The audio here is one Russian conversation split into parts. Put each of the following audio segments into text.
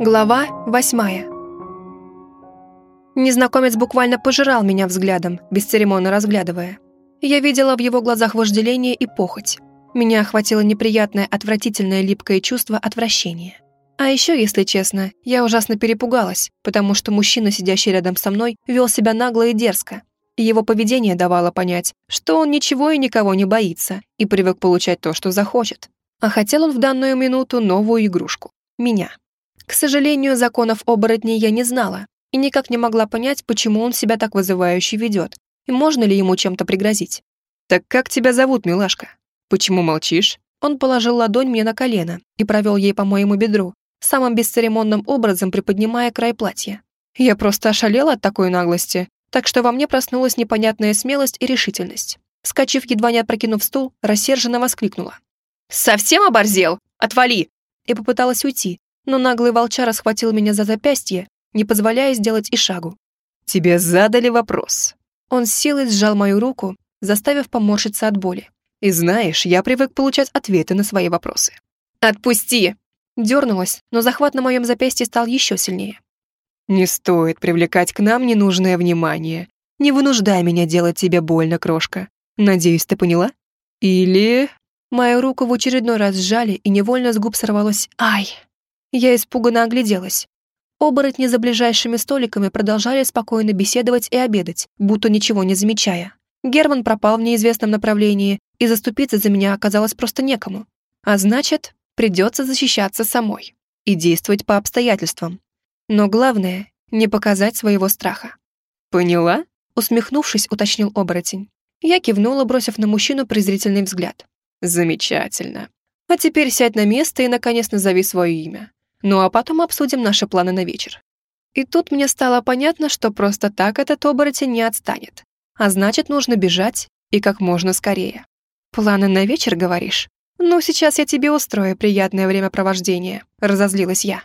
Глава восьмая. Незнакомец буквально пожирал меня взглядом, бесцеремонно разглядывая. Я видела в его глазах вожделение и похоть. Меня охватило неприятное, отвратительное, липкое чувство отвращения. А еще, если честно, я ужасно перепугалась, потому что мужчина, сидящий рядом со мной, вел себя нагло и дерзко. Его поведение давало понять, что он ничего и никого не боится и привык получать то, что захочет. А хотел он в данную минуту новую игрушку — меня. К сожалению, законов оборотней я не знала и никак не могла понять, почему он себя так вызывающе ведет, и можно ли ему чем-то пригрозить. «Так как тебя зовут, милашка? Почему молчишь?» Он положил ладонь мне на колено и провел ей по моему бедру, самым бесцеремонным образом приподнимая край платья. Я просто ошалела от такой наглости, так что во мне проснулась непонятная смелость и решительность. Вскочив, едва не опрокинув стул, рассерженно воскликнула. «Совсем оборзел? Отвали!» И попыталась уйти, но наглый волчара схватил меня за запястье, не позволяя сделать и шагу. «Тебе задали вопрос». Он с силой сжал мою руку, заставив поморщиться от боли. «И знаешь, я привык получать ответы на свои вопросы». «Отпусти!» Дернулась, но захват на моем запястье стал еще сильнее. «Не стоит привлекать к нам ненужное внимание. Не вынуждай меня делать тебе больно, крошка. Надеюсь, ты поняла? Или...» Мою руку в очередной раз сжали, и невольно с губ сорвалось «Ай!». Я испуганно огляделась. Оборотни за ближайшими столиками продолжали спокойно беседовать и обедать, будто ничего не замечая. Герман пропал в неизвестном направлении, и заступиться за меня оказалось просто некому. А значит, придется защищаться самой и действовать по обстоятельствам. Но главное — не показать своего страха. «Поняла?» — усмехнувшись, уточнил оборотень. Я кивнула, бросив на мужчину презрительный взгляд. «Замечательно. А теперь сядь на место и, наконец, назови свое имя. Ну а потом обсудим наши планы на вечер. И тут мне стало понятно, что просто так этот оборотень не отстанет. А значит, нужно бежать и как можно скорее. Планы на вечер, говоришь? Ну, сейчас я тебе устрою приятное времяпровождение, разозлилась я.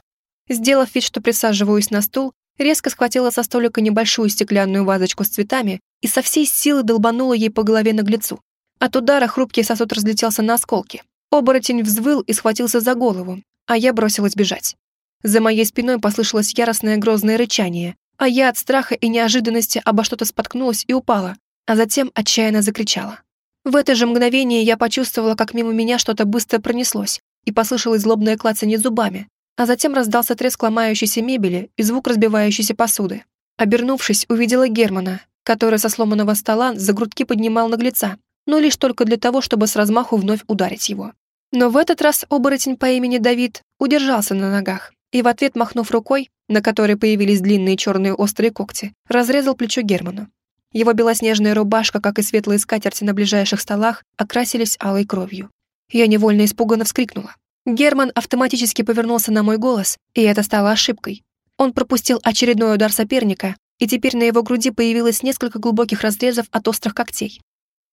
Сделав вид, что присаживаюсь на стул, резко схватила со столика небольшую стеклянную вазочку с цветами и со всей силы долбанула ей по голове наглецу. От удара хрупкий сосуд разлетелся на осколки. Оборотень взвыл и схватился за голову, а я бросилась бежать. За моей спиной послышалось яростное грозное рычание, а я от страха и неожиданности обо что-то споткнулась и упала, а затем отчаянно закричала. В это же мгновение я почувствовала, как мимо меня что-то быстро пронеслось, и послышалось злобное клацанье зубами, а затем раздался треск ломающейся мебели и звук разбивающейся посуды. Обернувшись, увидела Германа, который со сломанного стола за грудки поднимал наглеца, но лишь только для того, чтобы с размаху вновь ударить его. Но в этот раз оборотень по имени Давид удержался на ногах и в ответ, махнув рукой, на которой появились длинные черные острые когти, разрезал плечо Герману. Его белоснежная рубашка, как и светлые скатерти на ближайших столах, окрасились алой кровью. Я невольно испуганно вскрикнула. Герман автоматически повернулся на мой голос, и это стало ошибкой. Он пропустил очередной удар соперника, и теперь на его груди появилось несколько глубоких разрезов от острых когтей.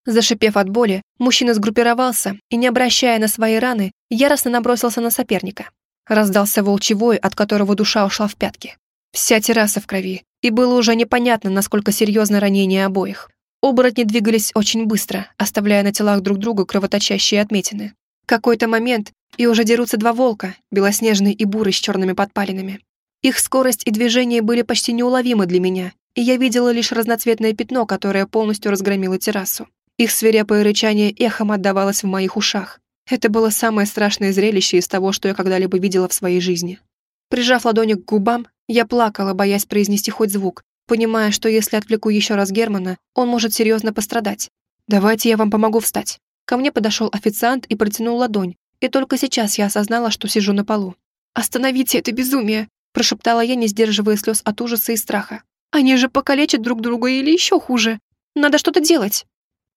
Зашипев от боли, мужчина сгруппировался и, не обращая на свои раны, яростно набросился на соперника. Раздался волчий от которого душа ушла в пятки. Вся терраса в крови, и было уже непонятно, насколько серьезно ранение обоих. Оборотни двигались очень быстро, оставляя на телах друг друга кровоточащие отметины. Какой-то момент, и уже дерутся два волка, белоснежный и бурый с черными подпалинами. Их скорость и движение были почти неуловимы для меня, и я видела лишь разноцветное пятно, которое полностью разгромило террасу. Их свирепое рычание эхом отдавалось в моих ушах. Это было самое страшное зрелище из того, что я когда-либо видела в своей жизни. Прижав ладони к губам, я плакала, боясь произнести хоть звук, понимая, что если отвлеку еще раз Германа, он может серьезно пострадать. «Давайте я вам помогу встать». Ко мне подошел официант и протянул ладонь, и только сейчас я осознала, что сижу на полу. «Остановите это безумие!» – прошептала я, не сдерживая слез от ужаса и страха. «Они же покалечат друг друга или еще хуже. Надо что-то делать!»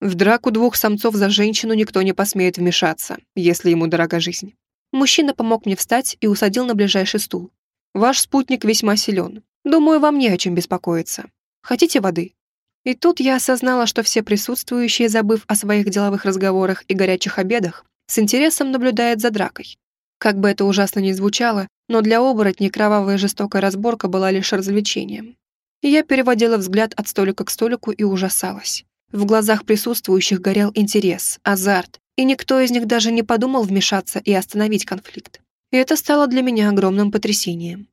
В драку двух самцов за женщину никто не посмеет вмешаться, если ему дорога жизнь. Мужчина помог мне встать и усадил на ближайший стул. Ваш спутник весьма силен. Думаю, вам не о чем беспокоиться. Хотите воды? И тут я осознала, что все присутствующие, забыв о своих деловых разговорах и горячих обедах, с интересом наблюдают за дракой. Как бы это ужасно ни звучало, но для оборотней кровавая жестокая разборка была лишь развлечением. я переводила взгляд от столика к столику и ужасалась. В глазах присутствующих горел интерес, азарт, и никто из них даже не подумал вмешаться и остановить конфликт. И это стало для меня огромным потрясением.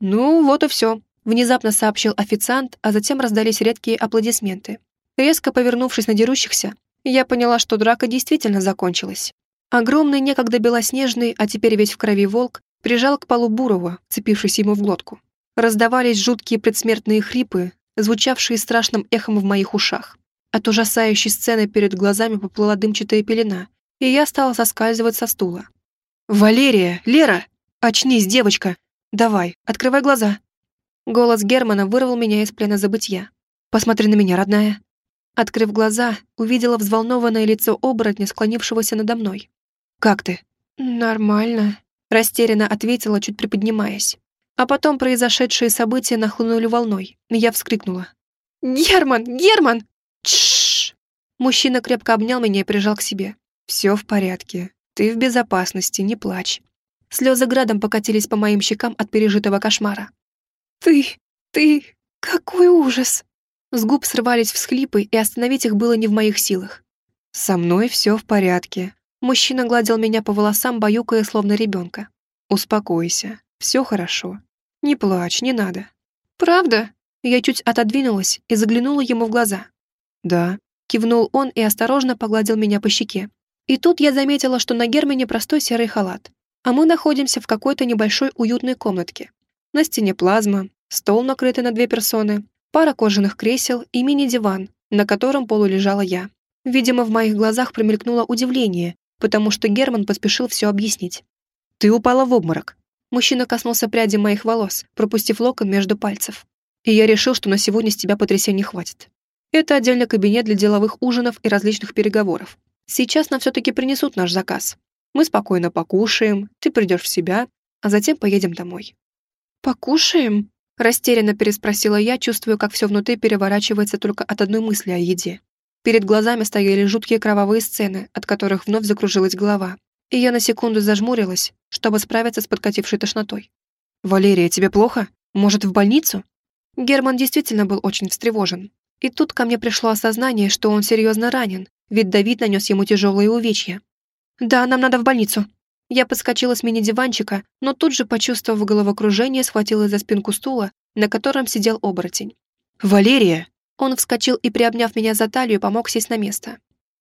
«Ну, вот и все», — внезапно сообщил официант, а затем раздались редкие аплодисменты. Резко повернувшись на дерущихся, я поняла, что драка действительно закончилась. Огромный, некогда белоснежный, а теперь весь в крови волк, прижал к полу Бурова, цепившись ему в глотку. Раздавались жуткие предсмертные хрипы, звучавшие страшным эхом в моих ушах. От ужасающей сцены перед глазами поплыла дымчатая пелена, и я стала соскальзывать со стула. «Валерия! Лера! Очнись, девочка! Давай, открывай глаза!» Голос Германа вырвал меня из плена забытья. «Посмотри на меня, родная!» Открыв глаза, увидела взволнованное лицо оборотня, склонившегося надо мной. «Как ты?» «Нормально», — растерянно ответила, чуть приподнимаясь. А потом произошедшие события нахлынули волной, и я вскрикнула. «Герман! Герман!» Мужчина крепко обнял меня и прижал к себе. «Все в порядке. Ты в безопасности, не плачь». Слезы градом покатились по моим щекам от пережитого кошмара. «Ты... ты... какой ужас!» С губ срывались всхлипы, и остановить их было не в моих силах. «Со мной все в порядке». Мужчина гладил меня по волосам, баюкая, словно ребенка. «Успокойся. Все хорошо. Не плачь, не надо». «Правда?» Я чуть отодвинулась и заглянула ему в глаза. «Да», — кивнул он и осторожно погладил меня по щеке. И тут я заметила, что на Германе простой серый халат, а мы находимся в какой-то небольшой уютной комнатке. На стене плазма, стол, накрытый на две персоны, пара кожаных кресел и мини-диван, на котором полу лежала я. Видимо, в моих глазах промелькнуло удивление, потому что Герман поспешил все объяснить. «Ты упала в обморок». Мужчина коснулся пряди моих волос, пропустив локон между пальцев. И я решил, что на сегодня с тебя потрясений хватит. Это отдельный кабинет для деловых ужинов и различных переговоров. Сейчас нам все-таки принесут наш заказ. Мы спокойно покушаем, ты придешь в себя, а затем поедем домой». «Покушаем?» Растерянно переспросила я, чувствуя, как все внутри переворачивается только от одной мысли о еде. Перед глазами стояли жуткие кровавые сцены, от которых вновь закружилась голова, и я на секунду зажмурилась, чтобы справиться с подкатившей тошнотой. «Валерия, тебе плохо? Может, в больницу?» Герман действительно был очень встревожен. И тут ко мне пришло осознание, что он серьезно ранен, ведь Давид нанес ему тяжелые увечья. «Да, нам надо в больницу», я подскочила с мини-диванчика, но тут же, почувствовав головокружение, схватилась за спинку стула, на котором сидел оборотень. «Валерия!» Он вскочил и, приобняв меня за талию, помог сесть на место.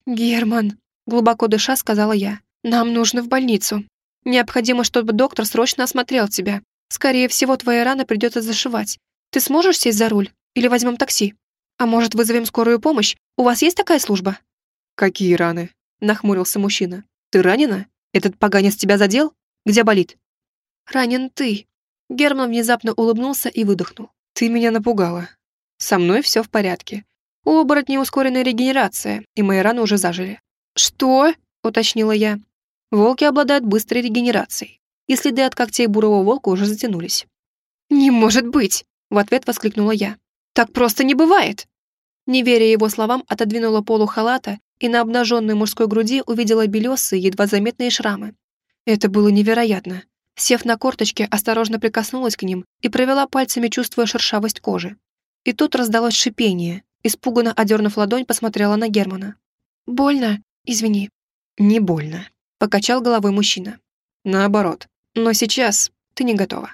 «Герман!» Глубоко дыша, сказала я. «Нам нужно в больницу. Необходимо, чтобы доктор срочно осмотрел тебя. Скорее всего, твои раны придется зашивать. Ты сможешь сесть за руль? Или возьмем такси? А может, вызовем скорую помощь? У вас есть такая служба?» «Какие раны?» Нахмурился мужчина. «Ты ранена?» Этот поганец тебя задел? Где болит?» «Ранен ты». Герман внезапно улыбнулся и выдохнул. «Ты меня напугала. Со мной все в порядке. У оборотней ускоренная регенерация, и мои раны уже зажили». «Что?» — уточнила я. «Волки обладают быстрой регенерацией, и следы от когтей бурого волка уже затянулись». «Не может быть!» — в ответ воскликнула я. «Так просто не бывает!» Не веря его словам, отодвинула полу халата и на обнаженной мужской груди увидела белесые, едва заметные шрамы. Это было невероятно. Сев на корточке, осторожно прикоснулась к ним и провела пальцами, чувствуя шершавость кожи. И тут раздалось шипение. Испуганно одернув ладонь, посмотрела на Германа. «Больно? Извини». «Не больно», — покачал головой мужчина. «Наоборот. Но сейчас ты не готова».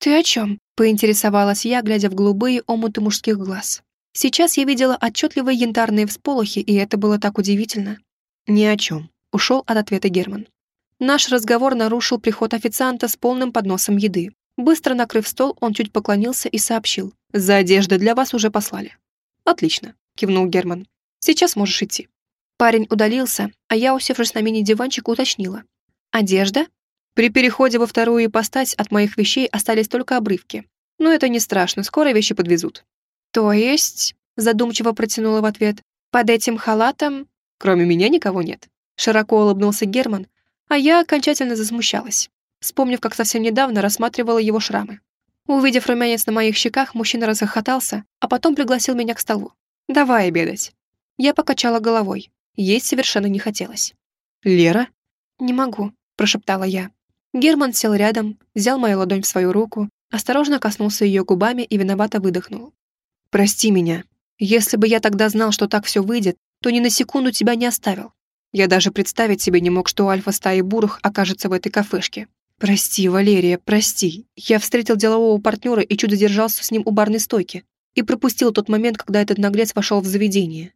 «Ты о чем?» — поинтересовалась я, глядя в голубые омуты мужских глаз. Сейчас я видела отчетливые янтарные всполохи, и это было так удивительно. «Ни о чем», — ушел от ответа Герман. Наш разговор нарушил приход официанта с полным подносом еды. Быстро накрыв стол, он чуть поклонился и сообщил. «За одеждой для вас уже послали». «Отлично», — кивнул Герман. «Сейчас можешь идти». Парень удалился, а я, усевшись на мини-диванчик, уточнила. «Одежда?» При переходе во вторую ипостась от моих вещей остались только обрывки. Но это не страшно, скоро вещи подвезут. «То есть...» — задумчиво протянула в ответ. «Под этим халатом...» «Кроме меня никого нет». Широко улыбнулся Герман, а я окончательно засмущалась, вспомнив, как совсем недавно рассматривала его шрамы. Увидев румянец на моих щеках, мужчина расхохотался, а потом пригласил меня к столу. «Давай обедать». Я покачала головой. Есть совершенно не хотелось. «Лера?» «Не могу», — прошептала я. Герман сел рядом, взял мою ладонь в свою руку, осторожно коснулся ее губами и виновато выдохнул. Прости меня. Если бы я тогда знал, что так все выйдет, то ни на секунду тебя не оставил. Я даже представить себе не мог, что альфа стаи бурых окажется в этой кафешке. «Прости, Валерия, прости. Я встретил делового партнера и чудо держался с ним у барной стойки и пропустил тот момент, когда этот наглец вошел в заведение».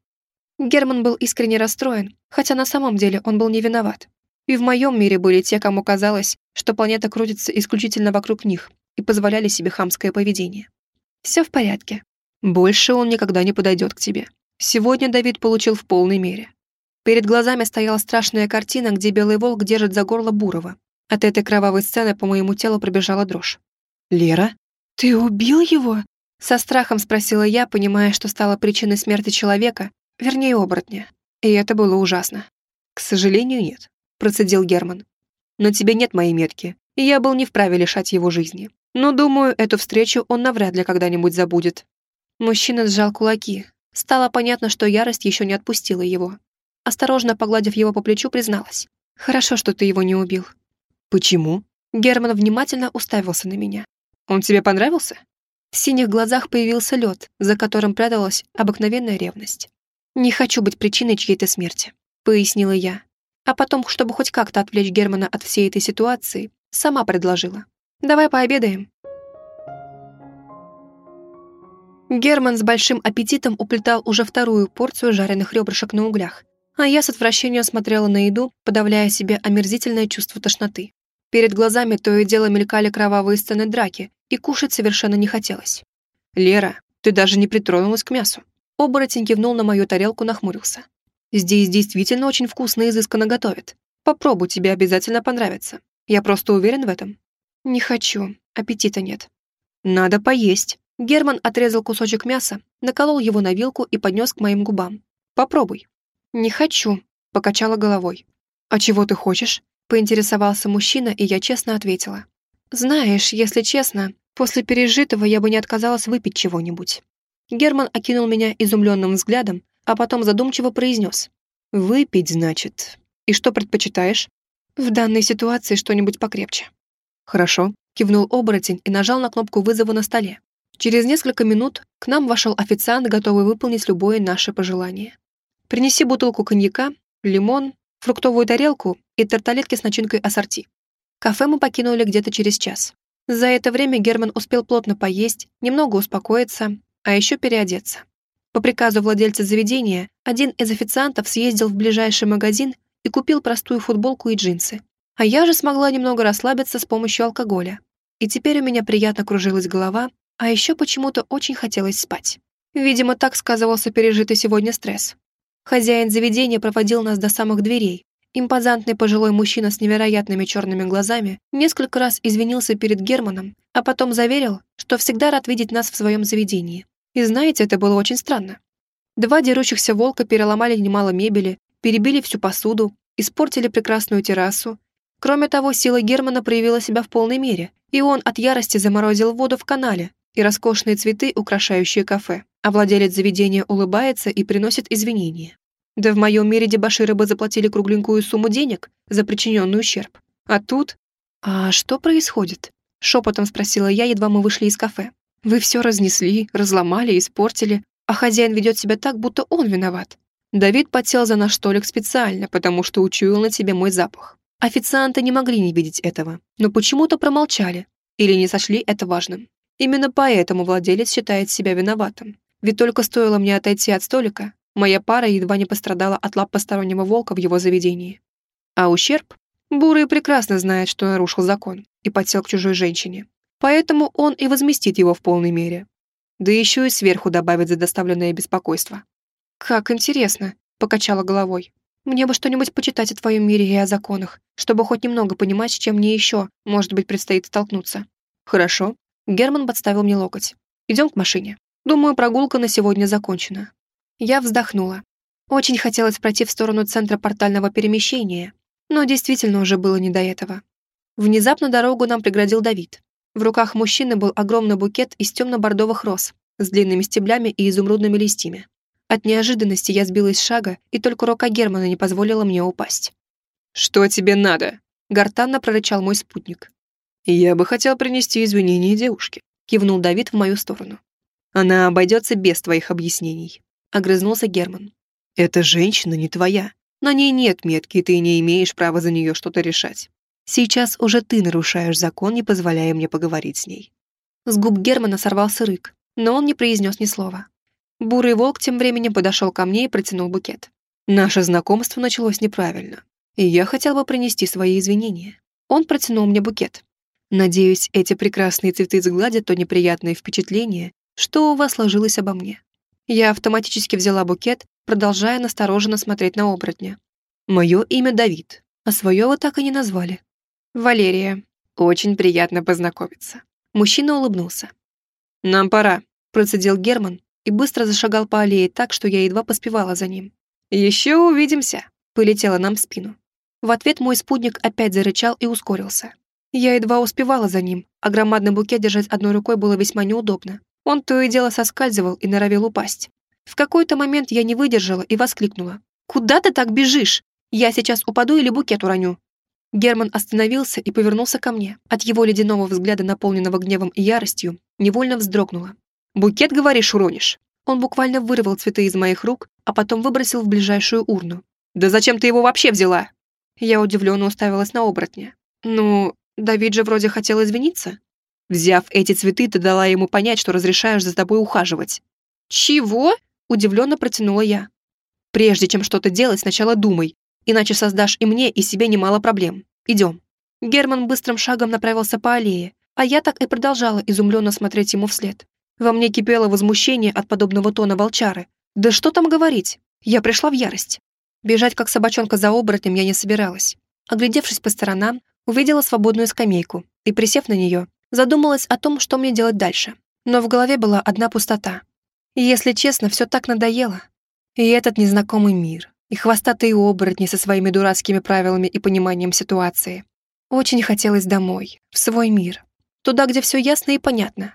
Герман был искренне расстроен, хотя на самом деле он был не виноват. И в моем мире были те, кому казалось, что планета крутится исключительно вокруг них и позволяли себе хамское поведение. Все в порядке. Больше он никогда не подойдет к тебе. Сегодня Давид получил в полной мере. Перед глазами стояла страшная картина, где белый волк держит за горло Бурова. От этой кровавой сцены по моему телу пробежала дрожь. «Лера? Ты убил его?» Со страхом спросила я, понимая, что стала причиной смерти человека, вернее, оборотня. И это было ужасно. «К сожалению, нет», — процедил Герман. «На тебе нет моей метки, и я был не вправе лишать его жизни. Но, думаю, эту встречу он навряд ли когда-нибудь забудет». Мужчина сжал кулаки. Стало понятно, что ярость еще не отпустила его. Осторожно погладив его по плечу, призналась. «Хорошо, что ты его не убил». «Почему?» Герман внимательно уставился на меня. «Он тебе понравился?» В синих глазах появился лед, за которым пряталась обыкновенная ревность. «Не хочу быть причиной чьей-то смерти», — пояснила я. А потом, чтобы хоть как-то отвлечь Германа от всей этой ситуации, сама предложила. «Давай пообедаем». Герман с большим аппетитом уплетал уже вторую порцию жареных ребрышек на углях, а я с отвращением смотрела на еду, подавляя себе омерзительное чувство тошноты. Перед глазами то и дело мелькали кровавые сцены драки, и кушать совершенно не хотелось. «Лера, ты даже не притронулась к мясу». Оборотень кивнул на мою тарелку, нахмурился. «Здесь действительно очень вкусно и изысканно готовят. Попробуй, тебе обязательно понравится. Я просто уверен в этом». «Не хочу, аппетита нет». «Надо поесть». Герман отрезал кусочек мяса, наколол его на вилку и поднес к моим губам. «Попробуй». «Не хочу», — покачала головой. «А чего ты хочешь?» — поинтересовался мужчина, и я честно ответила. «Знаешь, если честно, после пережитого я бы не отказалась выпить чего-нибудь». Герман окинул меня изумленным взглядом, а потом задумчиво произнес. «Выпить, значит. И что предпочитаешь?» «В данной ситуации что-нибудь покрепче». «Хорошо», — кивнул оборотень и нажал на кнопку вызова на столе. Через несколько минут к нам вошел официант, готовый выполнить любое наше пожелание. Принеси бутылку коньяка, лимон, фруктовую тарелку и тарталетки с начинкой ассорти. Кафе мы покинули где-то через час. За это время Герман успел плотно поесть, немного успокоиться, а еще переодеться. По приказу владельца заведения, один из официантов съездил в ближайший магазин и купил простую футболку и джинсы. А я же смогла немного расслабиться с помощью алкоголя. И теперь у меня приятно кружилась голова, а еще почему-то очень хотелось спать. Видимо, так сказывался пережитый сегодня стресс. Хозяин заведения проводил нас до самых дверей. Импозантный пожилой мужчина с невероятными черными глазами несколько раз извинился перед Германом, а потом заверил, что всегда рад видеть нас в своем заведении. И знаете, это было очень странно. Два дерущихся волка переломали немало мебели, перебили всю посуду, испортили прекрасную террасу. Кроме того, сила Германа проявила себя в полной мере, и он от ярости заморозил воду в канале и роскошные цветы, украшающие кафе а владелец заведения улыбается и приносит извинения. Да в моем мире дебоширы бы заплатили кругленькую сумму денег за причиненный ущерб. А тут... «А что происходит?» — шепотом спросила я, едва мы вышли из кафе. «Вы все разнесли, разломали, испортили, а хозяин ведет себя так, будто он виноват. Давид подсел за наш столик специально, потому что учуял на тебе мой запах. Официанты не могли не видеть этого, но почему-то промолчали или не сочли это важным. Именно поэтому владелец считает себя виноватым. Ведь только стоило мне отойти от столика, моя пара едва не пострадала от лап постороннего волка в его заведении. А ущерб? Бурый прекрасно знает, что нарушил закон и подсел к чужой женщине. Поэтому он и возместит его в полной мере. Да еще и сверху добавит за доставленное беспокойство. «Как интересно», — покачала головой. «Мне бы что-нибудь почитать о твоем мире и о законах, чтобы хоть немного понимать, с чем мне еще, может быть, предстоит столкнуться». «Хорошо». Герман подставил мне локоть. «Идем к машине». Думаю, прогулка на сегодня закончена. Я вздохнула. Очень хотелось пройти в сторону центра портального перемещения, но действительно уже было не до этого. Внезапно дорогу нам преградил Давид. В руках мужчины был огромный букет из темно-бордовых роз с длинными стеблями и изумрудными листьями. От неожиданности я сбилась с шага, и только рука Германа не позволила мне упасть. «Что тебе надо?» — гортанно прорычал мой спутник. «Я бы хотел принести извинения девушке», — кивнул Давид в мою сторону. Она обойдется без твоих объяснений», — огрызнулся Герман. «Эта женщина не твоя. На ней нет метки, и ты не имеешь права за нее что-то решать. Сейчас уже ты нарушаешь закон, не позволяя мне поговорить с ней». С губ Германа сорвался рык, но он не произнес ни слова. Бурый волк тем временем подошел ко мне и протянул букет. Наше знакомство началось неправильно, и я хотел бы принести свои извинения. Он протянул мне букет. Надеюсь, эти прекрасные цветы сгладят то неприятное впечатление, что у вас сложилось обо мне. Я автоматически взяла букет, продолжая настороженно смотреть на оборотня. Мое имя Давид, а свое вы так и не назвали. Валерия. Очень приятно познакомиться. Мужчина улыбнулся. «Нам пора», — процедил Герман и быстро зашагал по аллее так, что я едва поспевала за ним. «Еще увидимся», — полетела нам в спину. В ответ мой спутник опять зарычал и ускорился. Я едва успевала за ним, а громадный букет держать одной рукой было весьма неудобно. Он то и дело соскальзывал и норовил упасть. В какой-то момент я не выдержала и воскликнула. «Куда ты так бежишь? Я сейчас упаду или букет уроню?» Герман остановился и повернулся ко мне. От его ледяного взгляда, наполненного гневом и яростью, невольно вздрогнула. «Букет, говоришь, уронишь?» Он буквально вырвал цветы из моих рук, а потом выбросил в ближайшую урну. «Да зачем ты его вообще взяла?» Я удивленно уставилась на оборотня. «Ну, Давид же вроде хотел извиниться». Взяв эти цветы, ты дала ему понять, что разрешаешь за тобой ухаживать. «Чего?» – удивленно протянула я. «Прежде чем что-то делать, сначала думай, иначе создашь и мне, и себе немало проблем. Идем». Герман быстрым шагом направился по аллее, а я так и продолжала изумленно смотреть ему вслед. Во мне кипело возмущение от подобного тона волчары. Да что там говорить? Я пришла в ярость. Бежать, как собачонка за оборотнем, я не собиралась. Оглядевшись по сторонам, увидела свободную скамейку и, присев на нее, задумалась о том, что мне делать дальше. Но в голове была одна пустота. И, если честно, все так надоело. И этот незнакомый мир, и хвостатые оборотни со своими дурацкими правилами и пониманием ситуации. Очень хотелось домой, в свой мир. Туда, где все ясно и понятно.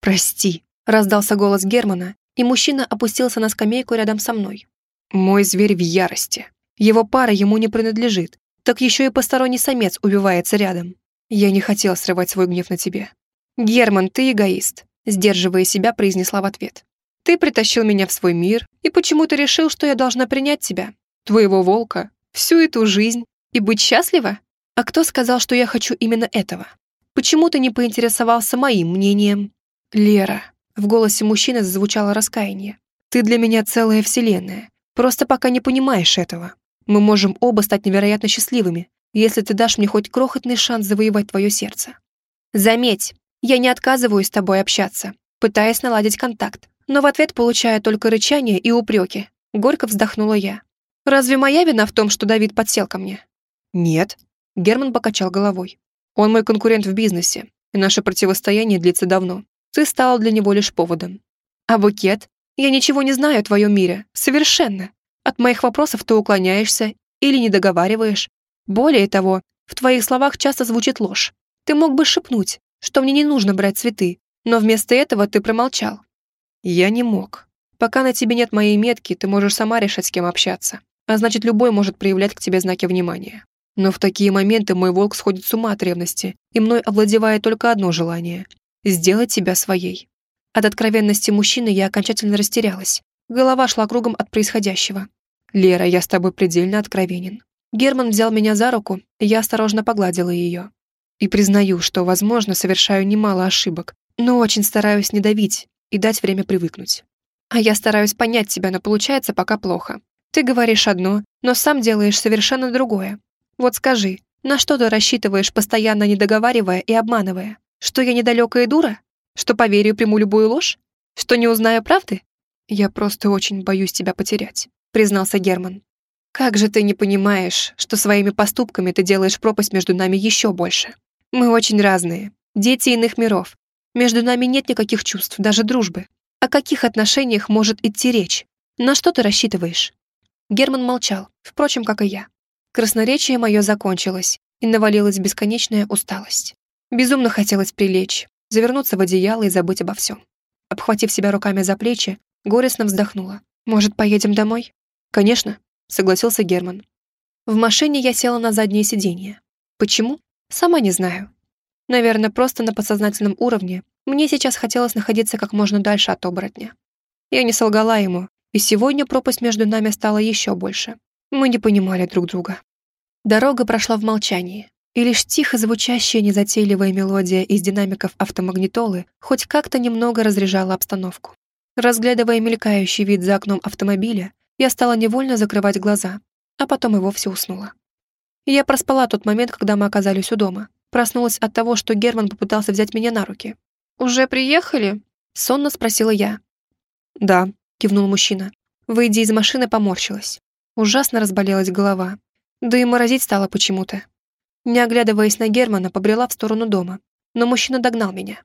«Прости», — раздался голос Германа, и мужчина опустился на скамейку рядом со мной. «Мой зверь в ярости. Его пара ему не принадлежит, так еще и посторонний самец убивается рядом. Я не хотел срывать свой гнев на тебе». «Герман, ты эгоист», — сдерживая себя, произнесла в ответ. «Ты притащил меня в свой мир, и почему-то решил, что я должна принять тебя, твоего волка, всю эту жизнь, и быть счастлива? А кто сказал, что я хочу именно этого? Почему ты не поинтересовался моим мнением? «Лера», — в голосе мужчины зазвучало раскаяние, «ты для меня целая вселенная. Просто пока не понимаешь этого. Мы можем оба стать невероятно счастливыми, если ты дашь мне хоть крохотный шанс завоевать твое сердце. Заметь, я не отказываюсь с тобой общаться, пытаясь наладить контакт, но в ответ получаю только рычание и упреки. Горько вздохнула я. Разве моя вина в том, что Давид подсел ко мне? Нет. Герман покачал головой. Он мой конкурент в бизнесе, и наше противостояние длится давно. Ты стал для него лишь поводом. А букет? Я ничего не знаю о твоем мире. Совершенно. От моих вопросов ты уклоняешься или не договариваешь. Более того, в твоих словах часто звучит ложь. Ты мог бы шепнуть, что мне не нужно брать цветы, но вместо этого ты промолчал. Я не мог. Пока на тебе нет моей метки, ты можешь сама решать, с кем общаться. А значит, любой может проявлять к тебе знаки внимания. Но в такие моменты мой волк сходит с ума от ревности, и мной овладевает только одно желание сделать тебя своей. От откровенности мужчины я окончательно растерялась. Голова шла кругом от происходящего. «Лера, я с тобой предельно откровенен». Герман взял меня за руку, и я осторожно погладила ее. И признаю, что, возможно, совершаю немало ошибок, но очень стараюсь не давить и дать время привыкнуть. А я стараюсь понять тебя, но получается пока плохо. Ты говоришь одно, но сам делаешь совершенно другое. Вот скажи, на что ты рассчитываешь, постоянно не договаривая и обманывая? Что я недалекая дура? Что поверю приму любую ложь? Что не узнаю правды? Я просто очень боюсь тебя потерять, признался Герман. Как же ты не понимаешь, что своими поступками ты делаешь пропасть между нами еще больше? Мы очень разные, дети иных миров. Между нами нет никаких чувств, даже дружбы. О каких отношениях может идти речь? На что ты рассчитываешь?» Герман молчал, впрочем, как и я. Красноречие мое закончилось, и навалилась бесконечная усталость. Безумно хотелось прилечь, завернуться в одеяло и забыть обо всем. Обхватив себя руками за плечи, горестно вздохнула. «Может, поедем домой?» «Конечно», — согласился Герман. В машине я села на заднее сиденье. Почему? Сама не знаю. Наверное, просто на подсознательном уровне мне сейчас хотелось находиться как можно дальше от оборотня. Я не солгала ему, и сегодня пропасть между нами стала еще больше. Мы не понимали друг друга. Дорога прошла в молчании. и лишь тихо звучащая незатейливая мелодия из динамиков автомагнитолы хоть как-то немного разряжала обстановку. Разглядывая мелькающий вид за окном автомобиля, я стала невольно закрывать глаза, а потом и вовсе уснула. Я проспала тот момент, когда мы оказались у дома. Проснулась от того, что Герман попытался взять меня на руки. «Уже приехали?» — сонно спросила я. «Да», — кивнул мужчина. Выйдя из машины, поморщилась. Ужасно разболелась голова. Да и морозить стало почему-то. Не оглядываясь на Германа, побрела в сторону дома. Но мужчина догнал меня.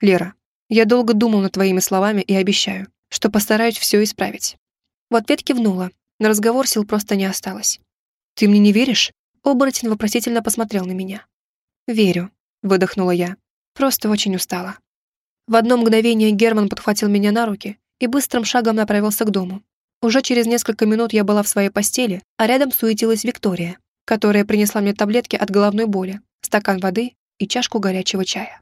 «Лера, я долго думал над твоими словами и обещаю, что постараюсь все исправить». В ответ кивнула. На разговор сил просто не осталось. «Ты мне не веришь?» Оборотень вопросительно посмотрел на меня. «Верю», — выдохнула я. «Просто очень устала». В одно мгновение Герман подхватил меня на руки и быстрым шагом направился к дому. Уже через несколько минут я была в своей постели, а рядом суетилась Виктория, которая принесла мне таблетки от головной боли, стакан воды и чашку горячего чая.